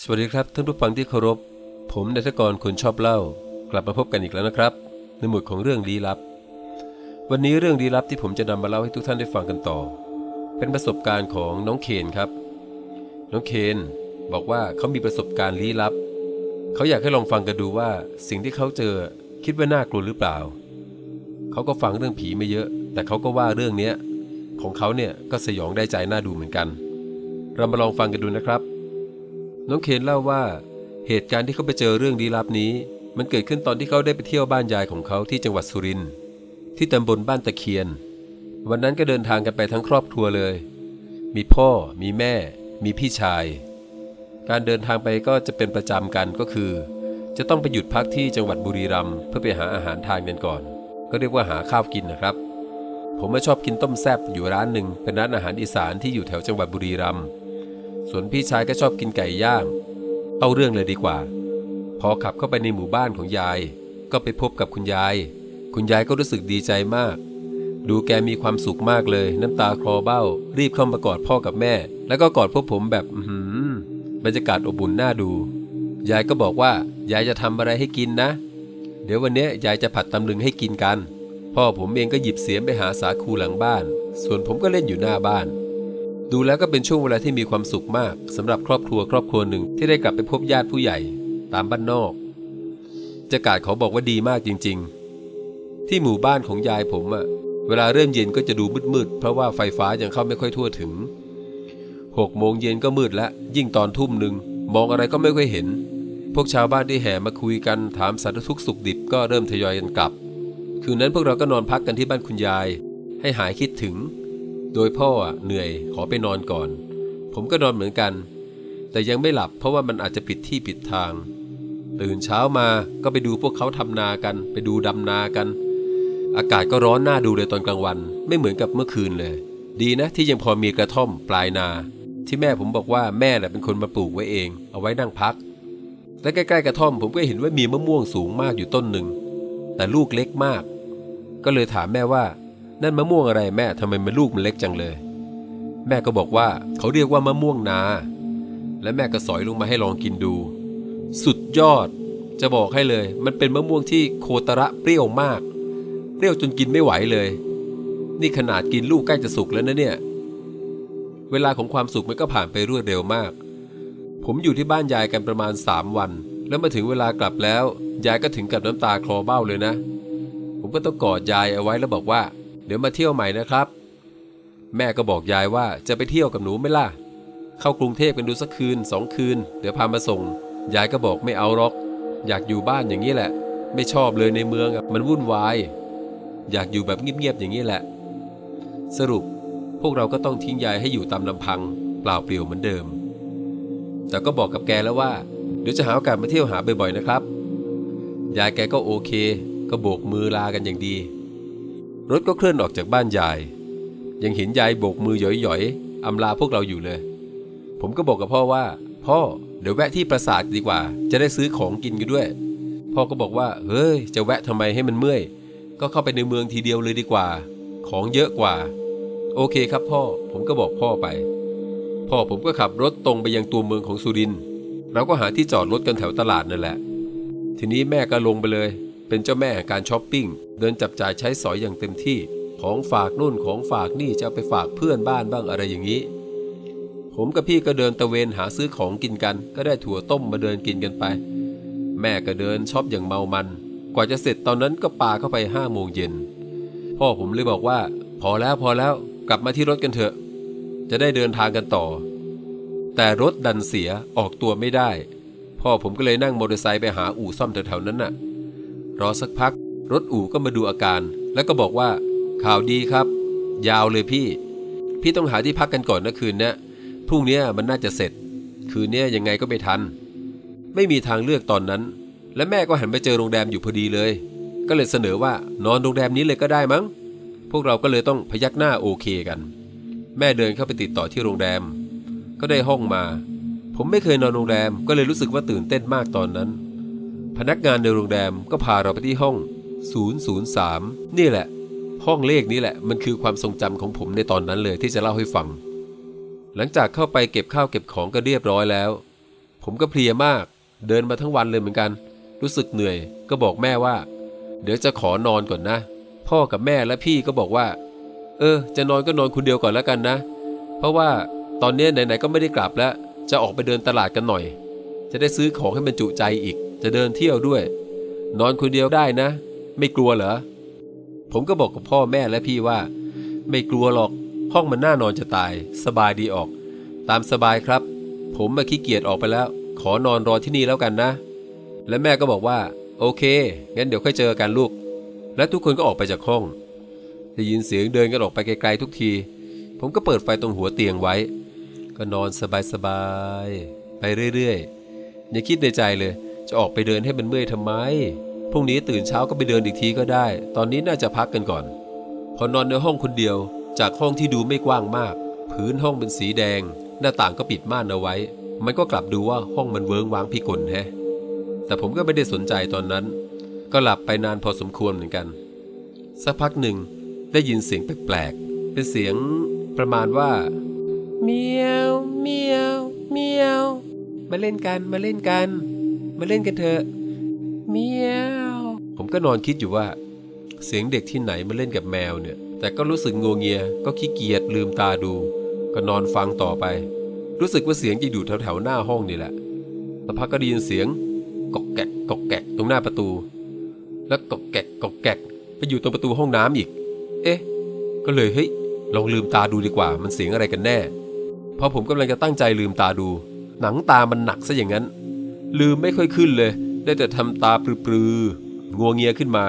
สวัสดีครับท่านผู้ฟังที่เคารพ ผมนายทกรคนชอบเล่า กลับมาพบกันอีกแล้วนะครับ ในหมวดของเรื่องลี้ลับ วันนี้เรื่องลี้ลับที่ผมจะนำมาเล่าให้ทุกท่านได้ฟังกันต่อ เป็นประสบการณ์ของน้องเคนครับ น้องเคนบอกว่าเขามีประสบการณ์ลี้ลับ เขาอยากให้ลองฟังกันดูว่าสิ่งที่เขาเจอคิดว่าน่ากลัวหรือเปล่า เขาก็ฟังเรื่องผีไม่เยอะ แต่เขาก็ว่าเรื่องเนี้ยของเขาเนี่ยก็สยองได้ใจน่าดูเหมือนกัน เรามาลองฟังกันดูนะครับ น้องเคนเล่าว่า เหตุการณ์ที่เขาไปเจอเรื่องลี้ลับนี้ มันเกิดขึ้นตอนที่เขาได้ไปเที่ยวบ้านยายของเขาที่จังหวัดสุรินทร์ที่ตำบลบ้านตะเคียน วันนั้นก็เดินทางกันไปทั้งครอบครัวเลย มีพ่อ มีแม่ มีพี่ชาย การเดินทางไปก็จะเป็นประจำกันก็คือ จะต้องไปหยุดพักที่จังหวัดบุรีรัมย์เพื่อไปหาอาหารทานกันก่อน ก็เรียกว่าหาข้าวกินนะครับ ผมไม่ชอบกินต้มแซบอยู่ร้านหนึ่งเป็นร้านอาหารอีสานที่อยู่แถวจังหวัดบุรีรัมย์ ส่วนพี่ชายก็ชอบกินไก่ย่าง เอาเรื่องเลยดีกว่า พอขับเข้าไปในหมู่บ้านของยาย ก็ไปพบกับคุณยาย คุณยายก็รู้สึกดีใจมาก ดูแกมีความสุขมากเลย น้ำตาคลอเบ้า รีบเข้ามากอดพ่อกับแม่ แล้วก็กอดพวกผมแบบอื้อหือบรรยากาศอบอุ่นน่าดู ยายก็บอกว่ายายจะทำอะไรให้กินนะ เดี๋ยววันนี้ยยายจะผัดตำลึงให้กินกัน พ่อผมเองก็หยิบเสียมไปหาสาคูหลังบ้าน ส่วนผมก็เล่นอยู่หน้าบ้าน ดูแล้วก็เป็นช่วงเวลาที่มีความสุขมากสำหรับครอบครัวครอบครัวหนึ่งที่ได้กลับไปพบญาติผู้ใหญ่ ตามบ้านนอกจะกาศเขาบอกว่าดีมากจริง ๆ ที่หมู่บ้านของยายผมอะเวลาเริ่มเย็นก็จะดูมืดๆเพราะว่าไฟฟ้ายังเข้าไม่ค่อยทั่วถึงหกโมงเย็นก็มืดแล้วยิ่งตอนทุ่มหนึ่งมองอะไรก็ไม่ค่อยเห็น พวกชาวบ้านที่แห่มาคุยกันถามสารทุกสุขดิบก็เริ่มทยอยกันกลับ คืนนั้นพวกเราก็นอนพักกันที่บ้านคุณยาย ให้หายคิดถึง โดยพ่อเหนื่อยขอไปนอนก่อน ผมก็นอนเหมือนกัน แต่ยังไม่หลับเพราะว่ามันอาจจะผิดที่ผิดทาง ตื่นเช้ามาก็ไปดูพวกเขาทำนากัน ไปดูดำนากัน อากาศก็ร้อนน่าดูเลยตอนกลางวัน ไม่เหมือนกับเมื่อคืนเลย ดีนะที่ยังพอมีกระท่อมปลายนา ที่แม่ผมบอกว่าแม่แหละเป็นคนมาปลูกไว้เอง เอาไว้นั่งพัก และใกล้ๆกระท่อมผมก็เห็นว่ามีมะม่วงสูงมากอยู่ต้นหนึ่งแต่ลูกเล็กมาก ก็เลยถามแม่ว่า นั่นมะม่วงอะไรแม่ทำไมมันลูกมันเล็กจังเลย แม่ก็บอกว่าเขาเรียกว่ามะม่วงนา และแม่ก็สอยลงมาให้ลองกินดู สุดยอด จะบอกให้เลย มันเป็นมะม่วงที่โคตระเปรี้ยวมาก เปรี้ยวจนกินไม่ไหวเลย นี่ขนาดกินลูกใกล้จะสุกแล้วนะเนี่ย เวลาของความสุขมันก็ผ่านไปรวดเร็วมาก ผมอยู่ที่บ้านยายกันประมาณสามวัน แล้วมาถึงเวลากลับแล้ว ยายก็ถึงกับน้ำตาคลอเบ้าเลยนะ ผมก็ต้องกอดยายเอาไว้แล้วบอกว่า เดี๋ยวมาเที่ยวใหม่นะครับ แม่ก็บอกยายว่าจะไปเที่ยวกับหนูไม่ล่ะ เข้ากรุงเทพกันดูสักคืนสองคืน เดี๋ยวพามาส่ง ยายก็บอกไม่เอาหรอก อยากอยู่บ้านอย่างนี้แหละ ไม่ชอบเลยในเมืองมันวุ่นวาย อยากอยู่แบบเงียบๆอย่างนี้แหละ สรุปพวกเราก็ต้องทิ้งยายให้อยู่ตามลำพัง เปล่าเปลี่ยวเหมือนเดิม แต่ก็บอกกับแกแล้วว่า เดี๋ยวจะหาโอกาสมาเที่ยวหาบ่อยๆนะครับ ยายแกก็โอเค ก็โบกมือลากันอย่างดี รถก็เคลื่อนออกจากบ้านยาย ยังเห็นยายโบกมือหย่อยๆอำลาพวกเราอยู่เลย ผมก็บอกกับพ่อว่า พ่อเดี๋ยวแวะที่ปราสาทดีกว่า จะได้ซื้อของกินกันด้วย พ่อก็บอกว่า เฮ้ย จะแวะทำไมให้มันเมื่อย ก็เข้าไปในเมืองทีเดียวเลยดีกว่า ของเยอะกว่า โอเคครับพ่อ ผมก็บอกพ่อไป พ่อผมก็ขับรถตรงไปยังตัวเมืองของสุรินทร์เราก็หาที่จอดรถกันแถวตลาดนั่นแหละ ทีนี้แม่ก็ลงไปเลย เป็นเจ้าแม่การช้อปปิ้ง เดินจับจ่ายใช้สอยอย่างเต็มที่ ของฝากนู่นของฝากนี่จะไปฝากเพื่อนบ้านบ้างอะไรอย่างนี้ ผมกับพี่ก็เดินตระเวนหาซื้อของกินกัน ก็ได้ถั่วต้มมาเดินกินกันไป แม่ก็เดินช็อปอย่างเมามัน กว่าจะเสร็จตอนนั้นก็ปาเข้าไปห้าโมงเย็น พ่อผมเลยบอกว่า พอแล้วพอแล้วกลับมาที่รถกันเถอะ จะได้เดินทางกันต่อ แต่รถดันเสียออกตัวไม่ได้ พ่อผมก็เลยนั่งมอเตอร์ไซค์ไปหาอู่ซ่อมแถวๆนั้นน่ะ รอสักพัก รถอู่ก็มาดูอาการ แล้วก็บอกว่า ข่าวดีครับ ยาวเลยพี่ พี่ต้องหาที่พักกันก่อนนะคืนนี้พรุ่งนี้มันน่าจะเสร็จ คืนนี้ยยังไงก็ไม่ทัน ไม่มีทางเลือกตอนนั้น และแม่ก็หันไปเจอโรงแรมอยู่พอดีเลย ก็เลยเสนอว่านอนโรงแรมนี้เลยก็ได้มั้ง พวกเราก็เลยต้องพยักหน้าโอเคกัน แม่เดินเข้าไปติดต่อที่โรงแรม ก็ได้ห้องมา ผมไม่เคยนอนโรงแรมก็เลยรู้สึกว่าตื่นเต้นมากตอนนั้น พนักงานในโรงแรมก็พาเราไปที่ห้อง 003 นี่แหละ ห้องเลขนี้แหละ มันคือความทรงจำของผมในตอนนั้นเลยที่จะเล่าให้ฟัง หลังจากเข้าไปเก็บข้าวเก็บของก็เรียบร้อยแล้วผผมก็เพลียมาก เดินมาทั้งวันเลยเหมือนกัน รู้สึกเหนื่อย ก็บอกแม่ว่า เดี๋ยวจะขอนอนก่อนนะ พ่อกับแม่และพี่ก็บอกว่า เออ จะนอนก็นอนคนเดียวก่อนแล้วกันนะ เพราะว่าตอนนี้ไหนๆก็ไม่ได้กลับแล้ว จะออกไปเดินตลาดกันหน่อย จะได้ซื้อของให้มันจุใจอีก จะเดินเที่ยวด้วย นอนคนเดียวได้นะ ไม่กลัวเหรอ ผมก็บอกกับพ่อแม่และพี่ว่า ไม่กลัวหรอก ห้องมันน่านอนจะตาย สบายดีออก ตามสบายครับ ผมมาขี้เกียจออกไปแล้ว ขอนอนรอที่นี่แล้วกันนะ และแม่ก็บอกว่า โอเค งั้นเดี๋ยวค่อยเจอกันลูก และทุกคนก็ออกไปจากห้อง ได้ยินเสียงเดินกันออกไปไกลๆทุกที ผมก็เปิดไฟตรงหัวเตียงไว้ ก็นอนสบายๆไปเรื่อยๆอย่าคิดในใจเลย จะออกไปเดินให้มันเมื่อยทำไม พรุ่งนี้ตื่นเช้าก็ไปเดินอีกทีก็ได้ ตอนนี้น่าจะพักกันก่อน พอนอนในห้องคนเดียว จากห้องที่ดูไม่กว้างมาก พื้นห้องเป็นสีแดง หน้าต่างก็ปิดม่านเอาไว้ มันก็กลับดูว่าห้องมันเวิงว้างพิกลแฮะ แต่ผมก็ไม่ได้สนใจตอนนั้น ก็หลับไปนานพอสมควรเหมือนกัน สักพักหนึ่งได้ยินเสียงแปลกๆ เป็นเสียงประมาณว่าเมียวเมียวเมียว มาเล่นกัน มาเล่นกัน มาเล่นกันเถอะเมียวผมก็นอนคิดอยู่ว่า เสียงเด็กที่ไหนมาเล่นกับแมวเนี่ย แต่ก็รู้สึกงวงเงียก็ขี้เกียจลืมตาดู ก็นอนฟังต่อไป รู้สึกว่าเสียงจะอยู่แถวๆหน้าห้องนี่แหละสักพักก็ได้ยินเสียงกอกแกกกอกแกกตรงหน้าประตู แล้วกอกแกกกอกแกกไปอยู่ตรงประตูห้องน้ำอีก เอ๊ะ ก็เลยเฮ้ยลองลืมตาดูดีกว่า มันเสียงอะไรกันแน่พอผมกำลังจะตั้งใจลืมตาดู หนังตามันหนักซะอย่างนั้น ลืมไม่ค่อยขึ้นเลย ได้แต่ทำตาปลือๆงัวเงียขึ้นมา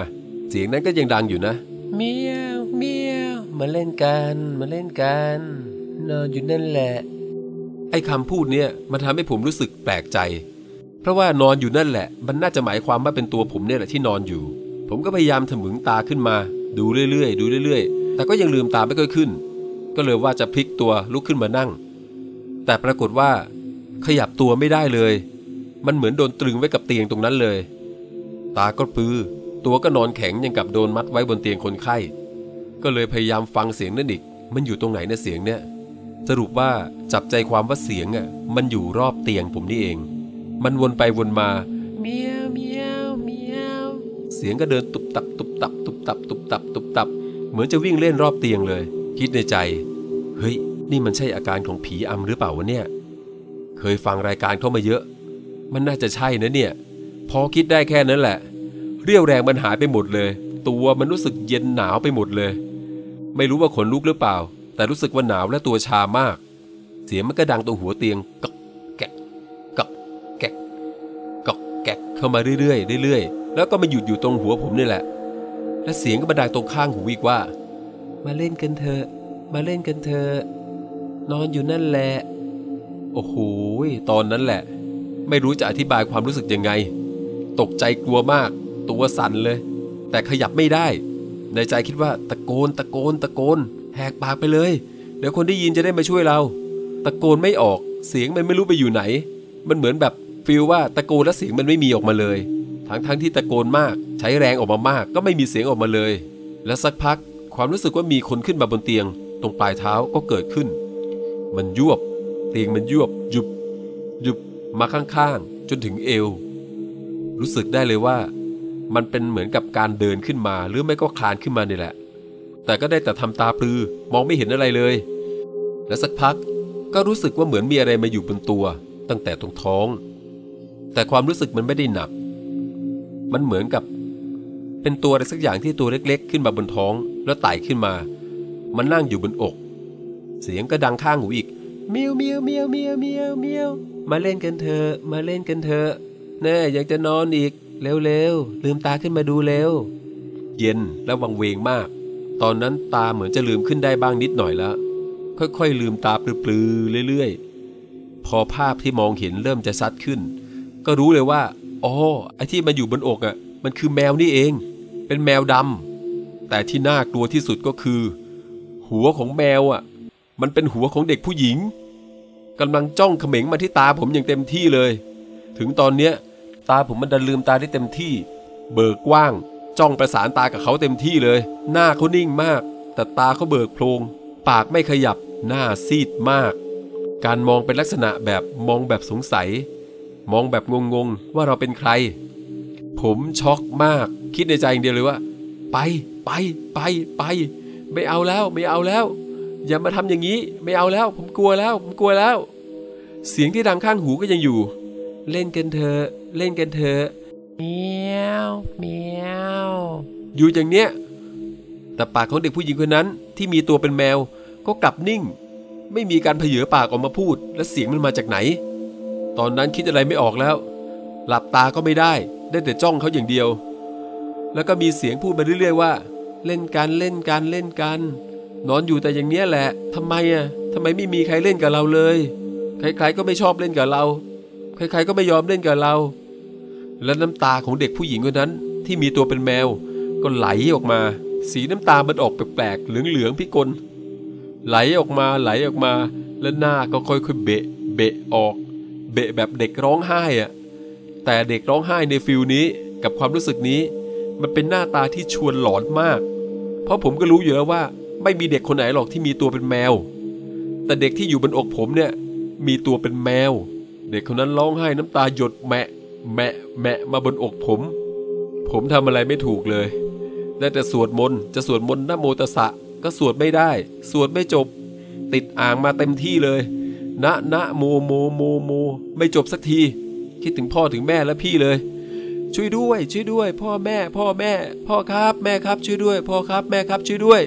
เสียงนั้นก็ยังดังอยู่นะ เมียวเมียวมาเล่นกันมาเล่นกันนอนอยู่นั่นแหละ ไอ้คำพูดเนี่ยมันทำให้ผมรู้สึกแปลกใจ เพราะว่านอนอยู่นั่นแหละ มันน่าจะหมายความว่าเป็นตัวผมเนี่ยแหละที่นอนอยู่ ผมก็พยายามถมึงตาขึ้นมา ดูเรื่อยๆดูเรื่อยๆ แต่ก็ยังลืมตาไม่ค่อยขึ้น ก็เลยว่าจะพลิกตัวลุกขึ้นมานั่ง แต่ปรากฏว่า ขยับตัวไม่ได้เลย มันเหมือนโดนตรึงไว้กับเตียงตรงนั้นเลย ตาก็ปื้อตัวก็นอนแข็งยังกับโดนมัดไว้บนเตียงคนไข้ ก็เลยพยายามฟังเสียงนั่นอีก มันอยู่ตรงไหนนะเสียงเนี่ย สรุปว่าจับใจความว่าเสียงอะ มันอยู่รอบเตียงผมนี่เอง มันวนไปวนมาเมียวเมียวเมียวเสียงก็เดินตุบตับตุบตับตุบตับตุบตับตุบตับ เหมือนจะวิ่งเล่นรอบเตียงเลย คิดในใจ เฮ้ย นี่มันใช่อาการของผีอำหรือเปล่าวะเนี่ย เคยฟังรายการเข้ามาเยอะ มันน่าจะใช่นะเนี่ย พอคิดได้แค่นั้นแหละ เรี่ยวแรงมันหายไปหมดเลย ตัวมันรู้สึกเย็นหนาวไปหมดเลย ไม่รู้ว่าขนลุกหรือเปล่า แต่รู้สึกว่าหนาวและตัวชามาก เสียงมันก็ดังตรงหัวเตียงกอกแกกกอกแกกกอกแกกเข้ามาเรื่อยๆเรื่อยๆ แล้วก็มาหยุดอยู่ตรงหัวผมนี่แหละ และเสียงก็มาดังตรงข้างหูอีกว่า มาเล่นกันเถอะ มาเล่นกันเถอะนอนอยู่นั่นแหละ โอ้โห ตอนนั้นแหละ ไม่รู้จะอธิบายความรู้สึกยังไง ตกใจกลัวมาก ตัวสั่นเลย แต่ขยับไม่ได้ ในใจคิดว่าตะโกนตะโกนตะโกน แหกปากไปเลย เดี๋ยวคนได้ยินจะได้มาช่วยเรา ตะโกนไม่ออก เสียงมันไม่รู้ไปอยู่ไหน มันเหมือนแบบฟีลว่าตะโกนแล้วเสียงมันไม่มีออกมาเลย ทั้งทั้งที่ตะโกนมาก ใช้แรงออกมามาก ก็ไม่มีเสียงออกมาเลย แล้วสักพัก ความรู้สึกว่ามีคนขึ้นมาบนเตียง ตรงปลายเท้าก็เกิดขึ้น มันยวบ เตียงมันยวบยุบยุบ มาข้างๆ จนถึงเอว รู้สึกได้เลยว่า มันเป็นเหมือนกับการเดินขึ้นมาหรือไม่ก็คลานขึ้นมานี่แหละ แต่ก็ได้แต่ทำตาปลือมองไม่เห็นอะไรเลย และสักพักก็รู้สึกว่าเหมือนมีอะไรมาอยู่บนตัว ตั้งแต่ตรงท้อง แต่ความรู้สึกมันไม่ได้หนัก มันเหมือนกับ เป็นตัวอะไรสักอย่างที่ตัวเล็ก ๆ ขึ้นมาบนท้อง แล้วไต่ขึ้นมา มันนั่งอยู่บนอก เสียงก็ดังข้างหูอีกเมียวเมียวเมียวเมียวเมียวเมียว มาเล่นกันเถอะมาเล่นกันเถอะแน่อยังจะนอนอีกเร็วๆลืมตาขึ้นมาดูเร็ว เย็นและวังเวงมาก ตอนนั้นตาเหมือนจะลืมขึ้นได้บ้างนิดหน่อยแล้ว ค่อยๆ ลืมตาปลือๆเรื่อยๆ พอภาพที่มองเห็นเริ่มจะชัดขึ้น ก็รู้เลยว่าอ๋อไอ้ที่มันอยู่บนอกอะ มันคือแมวนี่เอง เป็นแมวดำแต่ที่น่ากลัวที่สุดก็คือ หัวของแมวอะ มันเป็นหัวของเด็กผู้หญิง กำลังจ้องเขม็งมาที่ตาผมอย่างเต็มที่เลย ถึงตอนเนี้ยตาผมมันดันลืมตาได้เต็มที่ เบิกกว้าง จ้องประสานตากับเขาเต็มที่เลย หน้าเขานิ่งมาก แต่ตาเขาเบิกโพลงปากไม่ขยับ หน้าซีดมาก การมองเป็นลักษณะแบบมองแบบสงสัย มองแบบงงๆว่าเราเป็นใคร ผมช็อกมาก คิดในใจอย่างเดียวเลยว่า ไปไปไปไป ไม่เอาแล้วไม่เอาแล้ว อย่ามาทำอย่างนี้ไม่เอาแล้ว ผมกลัวแล้ว ผมกลัวแล้ว เสียงที่ดังข้างหูก็ยังอยู่ เล่นกันเถอะเล่นกันเถอะเมียวเมียวอยู่อย่างเนี้ยแต่ปากของเด็กผู้หญิงคนนั้นที่มีตัวเป็นแมวก็กลับนิ่ง ไม่มีการเผยปากออกมาพูด และเสียงมันมาจากไหน ตอนนั้นคิดอะไรไม่ออกแล้ว หลับตาก็ไม่ได้ ได้แต่จ้องเขาอย่างเดียว แล้วก็มีเสียงพูดมาเรื่อยๆว่า เล่นกันเล่นกันเล่นกันน นอนอยู่แต่อย่างเนี้ยแหละทำไมอะทำไมไม่มีใครเล่นกับเราเลย ใครๆก็ไม่ชอบเล่นกับเรา ใครๆก็ไม่ยอมเล่นกับเรา และน้ำตาของเด็กผู้หญิงคนนั้น ที่มีตัวเป็นแมว ก็ไหลออกมา สีน้ำตามันออกแปลกๆเหลืองๆพิกลไหลออกมาไหลออกมา แล้วหน้าก็ค่อยๆเบะ เบะออก เบะแบบเด็กร้องไห้อะแต่เด็กร้องไห้ในฟิลนี้กับความรู้สึกนี้ มันเป็นหน้าตาที่ชวนหลอนมาก เพราะผมก็รู้อยู่แล้วว่า ไม่มีเด็กคนไหนหรอกที่มีตัวเป็นแมว แต่เด็กที่อยู่บนอกผมเนี่ย มีตัวเป็นแมว เด็กคนนั้นร้องไห้น้ำตาหยดแมะ แมะ แมะมาบนอกผม ผมทำอะไรไม่ถูกเลยได้แต่สวดมนต์จะสวดมนต์นะโมตสสะ ก็สวดไม่ได้ สวดไม่จบ ติดอ่างมาเต็มที่เลย นะนะโมโมโมโม ไม่จบสักที คิดถึงพ่อถึงแม่และพี่เลย ช่วยด้วย ช่วยด้วย พ่อแม่ พ่อแม่ พ่อครับแม่ครับช่วยด้วย พ่อครับแม่ครับช่วยด้วย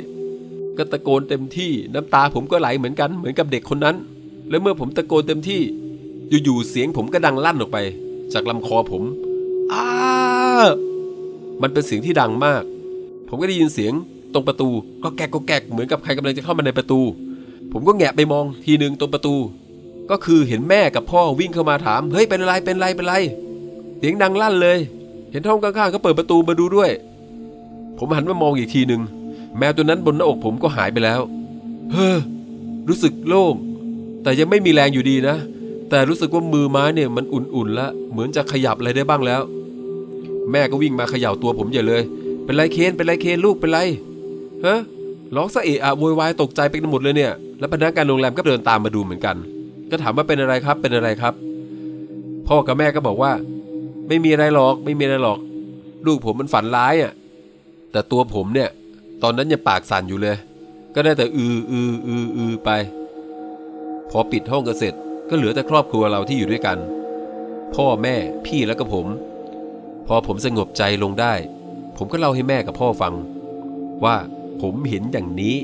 ก็ตะโกนเต็มที่น้ำตาผมก็ไหลเหมือนกันเหมือนกับเด็กคนนั้น และเมื่อผมตะโกนเต็มที่ อยู่ๆเสียงผมก็ดังลั่นออกไป จากลำคอผมอ้ามันเป็นเสียงที่ดังมาก ผมก็ได้ยินเสียงตรงประตูก็แกกก็แกกเหมือนกับใครกำลังจะเข้ามาในประตู ผมก็แงะไปมองทีหนึ่งตรงประตู ก็คือเห็นแม่กับพ่อวิ่งเข้ามาถามเฮ้ยเป็นอะไรเป็นอะไรเป็นไรเสียงดังลั่นเลย เห็นห้องข้างๆก็เปิดประตูมาดูด้วย ผมหันมามองอีกทีหนึ่ง แมวตัวนั้นบนหน้าอกผมก็หายไปแล้ว เฮ้อ รู้สึกโล่ง แต่ยังไม่มีแรงอยู่ดีนะ แต่รู้สึกว่ามือไม้เนี่ยมันอุ่นๆแล้วเหมือนจะขยับอะไรได้บ้างแล้ว แม่ก็วิ่งมาเขย่าตัวผมใหญ่เลย เป็นไรเคนเป็นไรเคนลูกเป็นไรฮะร้องสะเอะอะโวยวายตกใจไปกันหมดเลยเนี่ย แล้วพนักงานโรงแรมก็เดินตามมาดูเหมือนกัน ก็ถามว่าเป็นอะไรครับ เป็นอะไรครับ พ่อกับแม่ก็บอกว่า ไม่มีอะไรหรอก ไม่มีอะไรหรอก ลูกผมมันฝันร้ายอะ แต่ตัวผมเนี่ย ตอนนั้นยังปากสั่นอยู่เลย ก็ได้แต่อืออืออืออือไป พอปิดห้องกันเสร็จก็เหลือแต่ครอบครัวเราที่อยู่ด้วยกัน พ่อแม่พี่แล้วก็ผม พอผมสงบใจลงได้ ผมก็เล่าให้แม่กับพ่อฟัง ว่าผมเห็นอย่างนี้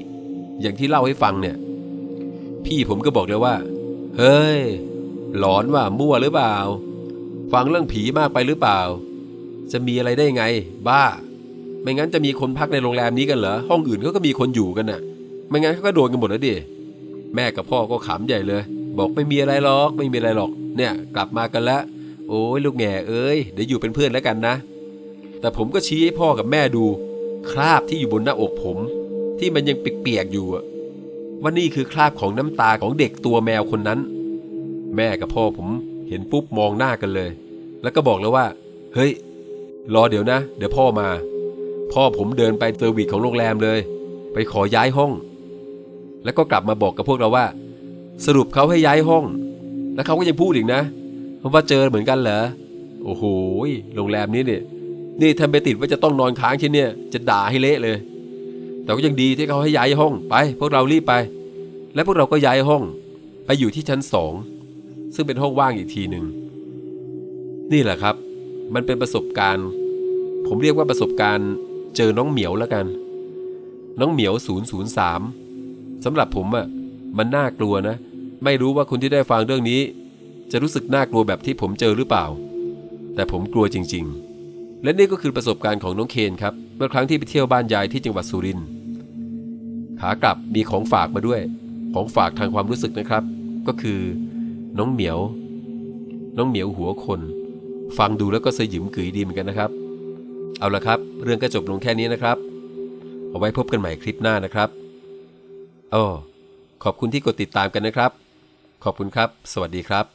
อย่างที่เล่าให้ฟังเนี่ย พี่ผมก็บอกเลยว่า เฮ้ย หลอนว่ามั่วหรือเปล่า ฟังเรื่องผีมากไปหรือเปล่า จะมีอะไรได้ไง บ้า ไม่งั้นจะมีคนพักในโรงแรมนี้กันเหรอ ห้องอื่นเขาก็มีคนอยู่กันน่ะ ไม่งั้นเขาก็โดนกันหมดแล้วดิ แม่กับพ่อก็ขำใหญ่เลย บอกไม่มีอะไรหรอก ไม่มีอะไรหรอก เนี่ย กลับมากันแล้วโอ้ยลูกแง่เอ้ย เดี๋ยวอยู่เป็นเพื่อนแล้วกันนะ แต่ผมก็ชี้ให้พ่อกับแม่ดู คราบที่อยู่บนหน้าอกผม ที่มันยังเปียกๆอยู่อะว่านี่คือคราบของน้ำตาของเด็กตัวแมวคนนั้น แม่กับพ่อผมเห็นปุ๊บมองหน้ากันเลย แล้วก็บอกแล้วว่า เฮ้ย รอเดี๋ยวนะ เดี๋ยวพ่อมา พ่อผมเดินไป service ของโรงแรมเลย ไปขอย้ายห้อง แล้วก็กลับมาบอกกับพวกเราว่า สรุปเขาให้ย้ายห้อง แล้วเขาก็ยังพูดอีกนะว่าเจอเหมือนกันเหรอโอ้โหโรงแรมนี้เนี่ยนี่ถ้าไม่ติดว่าจะต้องนอนค้างที่เนี่ยจะด่าให้เละเลย แต่ก็ยังดีที่เขาให้ย้ายห้องไปพวกเรารีบไป และพวกเราก็ย้ายห้อง ไปอยู่ที่ชั้นสองซึ่งเป็นห้องว่างอีกทีหนึ่งนี่แหละครับ มันเป็นประสบการณ์ ผมเรียกว่าประสบการณ์ เจอน้องเหมียวแล้วกัน น้องเหมียว 003สำหรับผมอะ่ะมันน่ากลัวนะ ไม่รู้ว่าคุณที่ได้ฟังเรื่องนี้ จะรู้สึกน่ากลัวแบบที่ผมเจอหรือเปล่า แต่ผมกลัวจริง ๆ และนี่ก็คือประสบการณ์ของน้องเคนครับ เมื่อครั้งที่ไปเที่ยวบ้านยายที่จังหวัดสุรินทร์ขากลับมีของฝากมาด้วย ของฝากทางความรู้สึกนะครับ ก็คือ น้องเหมียว น้องเหมียวหัวคน ฟังดูแล้วก็สยิมกึ๋ยดีเหมือนกันนะครับ เอาละครับ เรื่องก็จบลงแค่นี้นะครับ เอาไว้พบกันใหม่คลิปหน้านะครับอ้อขอบคุณที่กดติดตามกันนะครับ ขอบคุณครับ สวัสดีครับ